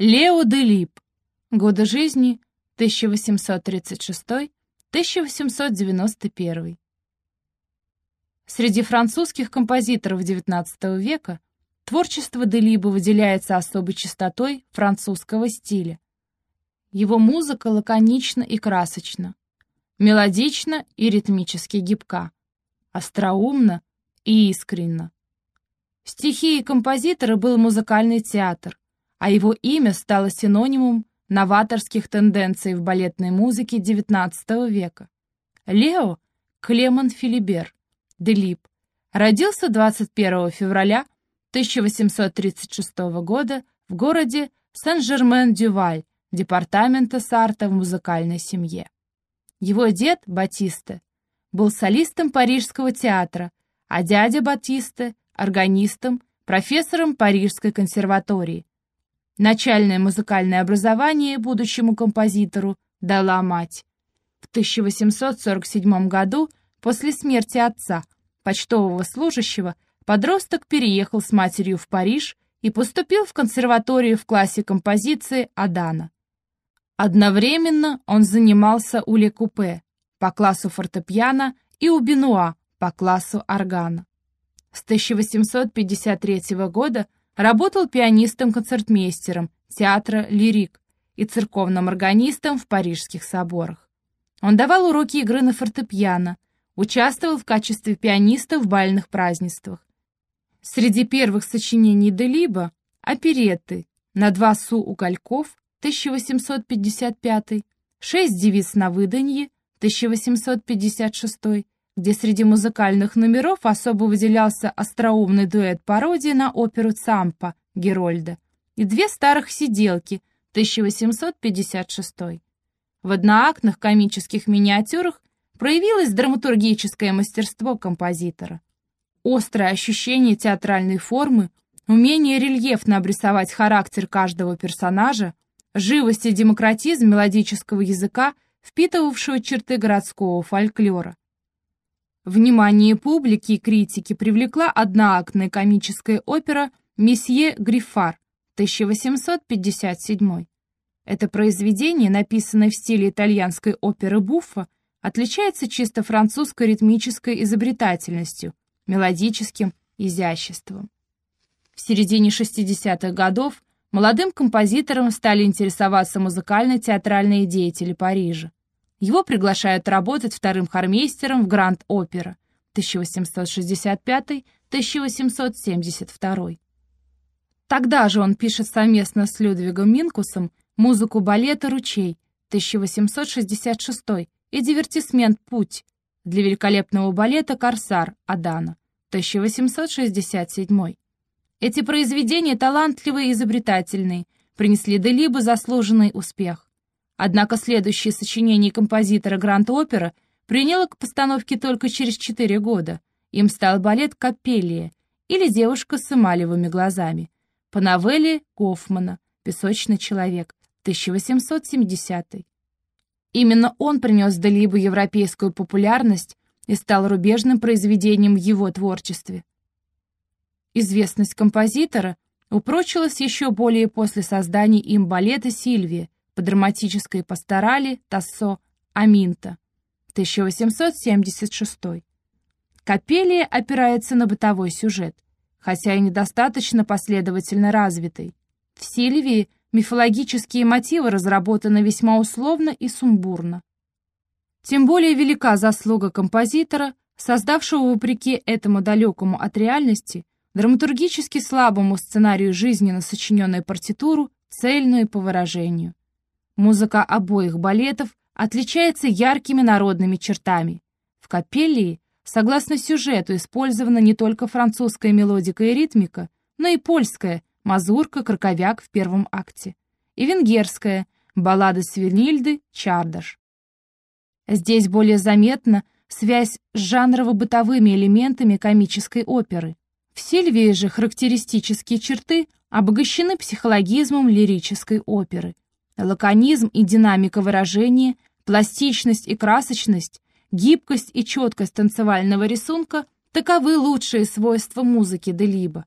Лео де Лип. Годы жизни 1836-1891. Среди французских композиторов XIX века творчество Делиба выделяется особой чистотой французского стиля. Его музыка лаконична и красочна, мелодична и ритмически гибка, остроумна и искренна. Стихией композитора был музыкальный театр, а его имя стало синонимом новаторских тенденций в балетной музыке XIX века. Лео Клеман Филибер Делип родился 21 февраля 1836 года в городе Сен-Жермен-Дюваль, департамента Сарта в музыкальной семье. Его дед, Батисте, был солистом Парижского театра, а дядя Батисте — органистом, профессором Парижской консерватории, Начальное музыкальное образование будущему композитору дала мать. В 1847 году, после смерти отца, почтового служащего, подросток переехал с матерью в Париж и поступил в консерваторию в классе композиции Адана. Одновременно он занимался у Лекупе по классу фортепиано и у Бенуа по классу органа. С 1853 года Работал пианистом-концертмейстером театра «Лирик» и церковным органистом в парижских соборах. Он давал уроки игры на фортепиано, участвовал в качестве пианиста в бальных празднествах. Среди первых сочинений Делиба — оперетты «На два су угольков» 1855, «Шесть девиц на выданье» 1856, где среди музыкальных номеров особо выделялся остроумный дуэт-пародия на оперу «Цампа» Герольда и две старых сиделки 1856. В одноактных комических миниатюрах проявилось драматургическое мастерство композитора. Острое ощущение театральной формы, умение рельефно обрисовать характер каждого персонажа, живость и демократизм мелодического языка, впитывавшего черты городского фольклора. Внимание публики и критики привлекла одноактная комическая опера «Месье Гриффар» 1857. Это произведение, написанное в стиле итальянской оперы Буффа, отличается чисто французской ритмической изобретательностью, мелодическим изяществом. В середине 60-х годов молодым композитором стали интересоваться музыкально-театральные деятели Парижа. Его приглашают работать вторым хормейстером в Гранд-Опера 1865-1872. Тогда же он пишет совместно с Людвигом Минкусом музыку балета «Ручей» 1866 и дивертисмент «Путь» для великолепного балета «Корсар» Адана 1867. Эти произведения талантливые и изобретательные, принесли Делибу заслуженный успех. Однако следующее сочинение композитора Гранд-Опера приняло к постановке только через четыре года. Им стал балет «Капеллия» или «Девушка с эмалевыми глазами» по новелле Гофмана «Песочный человек» 1870 Именно он принес Далибу европейскую популярность и стал рубежным произведением в его творчестве. Известность композитора упрочилась еще более после создания им балета «Сильвия», по драматической пасторали Тассо Аминта, 1876. Капелия опирается на бытовой сюжет, хотя и недостаточно последовательно развитый. В Сильвии мифологические мотивы разработаны весьма условно и сумбурно. Тем более велика заслуга композитора, создавшего вопреки этому далекому от реальности, драматургически слабому сценарию жизненно сочиненную партитуру, цельную по выражению. Музыка обоих балетов отличается яркими народными чертами. В капеллии, согласно сюжету, использована не только французская мелодика и ритмика, но и польская, мазурка, краковяк в первом акте, и венгерская, баллада Свинильды, Чардаш. Здесь более заметна связь с жанрово-бытовыми элементами комической оперы. В Сильвии же характеристические черты обогащены психологизмом лирической оперы – Лаконизм и динамика выражения, пластичность и красочность, гибкость и четкость танцевального рисунка – таковы лучшие свойства музыки Делиба.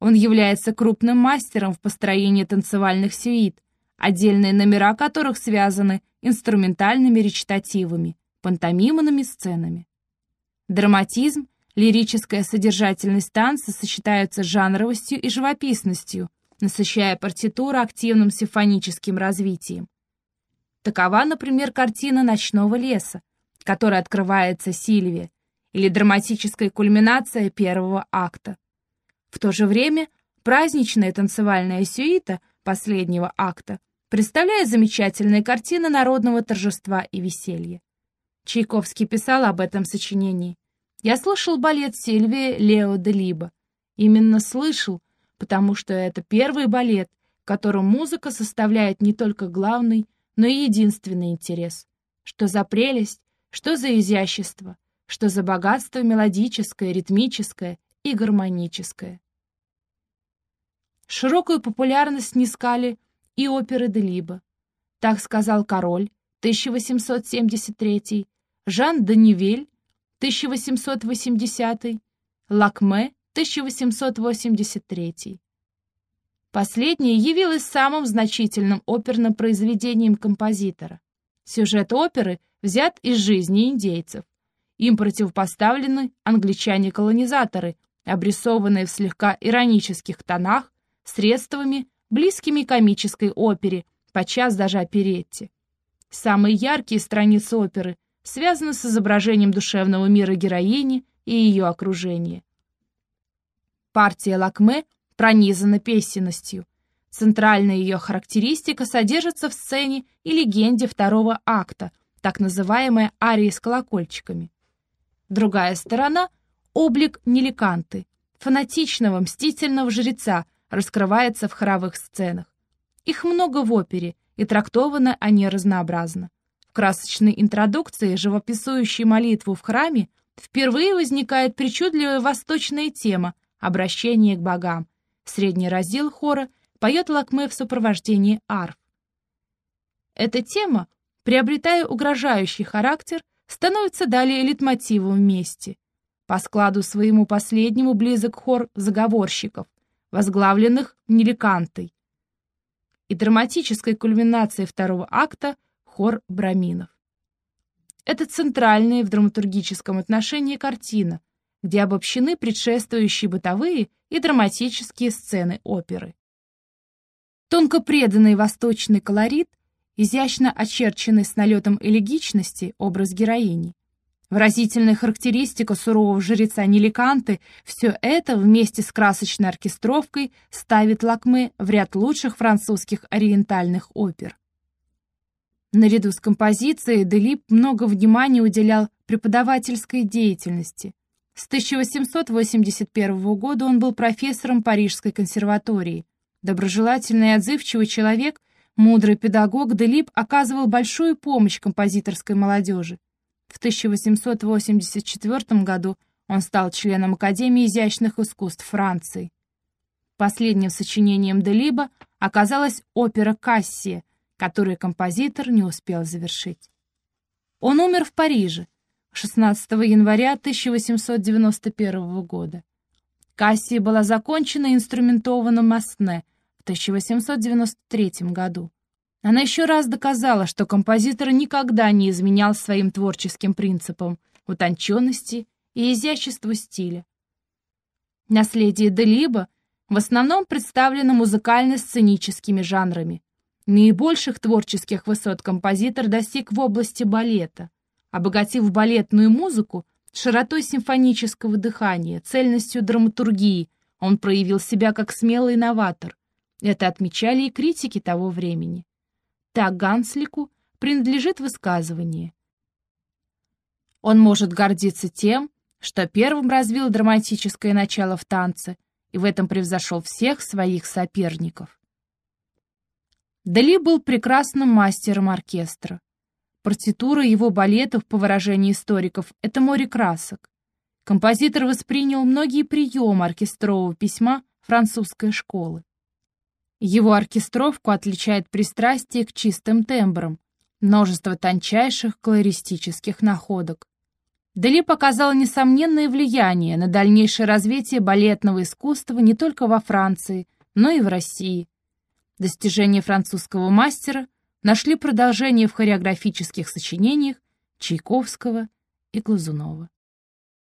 Он является крупным мастером в построении танцевальных сюит, отдельные номера которых связаны инструментальными речитативами, пантомимными сценами. Драматизм, лирическая содержательность танца сочетаются с жанровостью и живописностью, насыщая партитуру активным симфоническим развитием. Такова, например, картина «Ночного леса», которая открывается Сильвия, или драматическая кульминация первого акта. В то же время праздничная танцевальная сюита последнего акта представляет замечательные картины народного торжества и веселья. Чайковский писал об этом сочинении. «Я слышал балет Сильвия Лео де Либо. Именно слышал, потому что это первый балет, в котором музыка составляет не только главный, но и единственный интерес. Что за прелесть, что за изящество, что за богатство мелодическое, ритмическое и гармоническое. Широкую популярность снискали и оперы Делиба. Так сказал король, 1873, Жан Данивель, 1880, Лакме, 1883. Последнее явилось самым значительным оперным произведением композитора. Сюжет оперы взят из жизни индейцев. Им противопоставлены англичане-колонизаторы, обрисованные в слегка иронических тонах, средствами, близкими комической опере, подчас даже оперетте. Самые яркие страницы оперы связаны с изображением душевного мира героини и ее окружения. Партия Лакме пронизана песенностью. Центральная ее характеристика содержится в сцене и легенде второго акта, так называемая ария с колокольчиками. Другая сторона — облик Неликанты, фанатичного, мстительного жреца, раскрывается в хоровых сценах. Их много в опере, и трактованы они разнообразно. В красочной интродукции, живописующей молитву в храме, впервые возникает причудливая восточная тема обращение к богам. Средний раздел хора поет Лакме в сопровождении арф. Эта тема, приобретая угрожающий характер, становится далее литмотивом вместе. По складу своему последнему близок хор заговорщиков, возглавленных Неликантой. И драматической кульминацией второго акта — хор браминов. Это центральная в драматургическом отношении картина, где обобщены предшествующие бытовые и драматические сцены оперы. Тонко преданный восточный колорит изящно очерченный с налетом элегичности образ героини. Выразительная характеристика сурового жреца Неликанты — все это вместе с красочной оркестровкой ставит Лакме в ряд лучших французских ориентальных опер. Наряду с композицией Делип много внимания уделял преподавательской деятельности. С 1881 года он был профессором Парижской консерватории. Доброжелательный и отзывчивый человек, Мудрый педагог Делип оказывал большую помощь композиторской молодежи. В 1884 году он стал членом Академии изящных искусств Франции. Последним сочинением Делиба оказалась опера «Кассия», которую композитор не успел завершить. Он умер в Париже 16 января 1891 года. Кассия была закончена инструментованным Масне в 1893 году. Она еще раз доказала, что композитор никогда не изменял своим творческим принципам утонченности и изяществу стиля. Наследие Делиба в основном представлено музыкально-сценическими жанрами. Наибольших творческих высот композитор достиг в области балета, обогатив балетную музыку широтой симфонического дыхания, цельностью драматургии, он проявил себя как смелый новатор, это отмечали и критики того времени. Так Ганслику принадлежит высказывание. Он может гордиться тем, что первым развил драматическое начало в танце и в этом превзошел всех своих соперников. Дали был прекрасным мастером оркестра. Партитура его балетов, по выражению историков, это море красок. Композитор воспринял многие приемы оркестрового письма французской школы. Его оркестровку отличает пристрастие к чистым тембрам, множество тончайших колористических находок. Дали показал несомненное влияние на дальнейшее развитие балетного искусства не только во Франции, но и в России. Достижения французского мастера нашли продолжение в хореографических сочинениях Чайковского и Глазунова.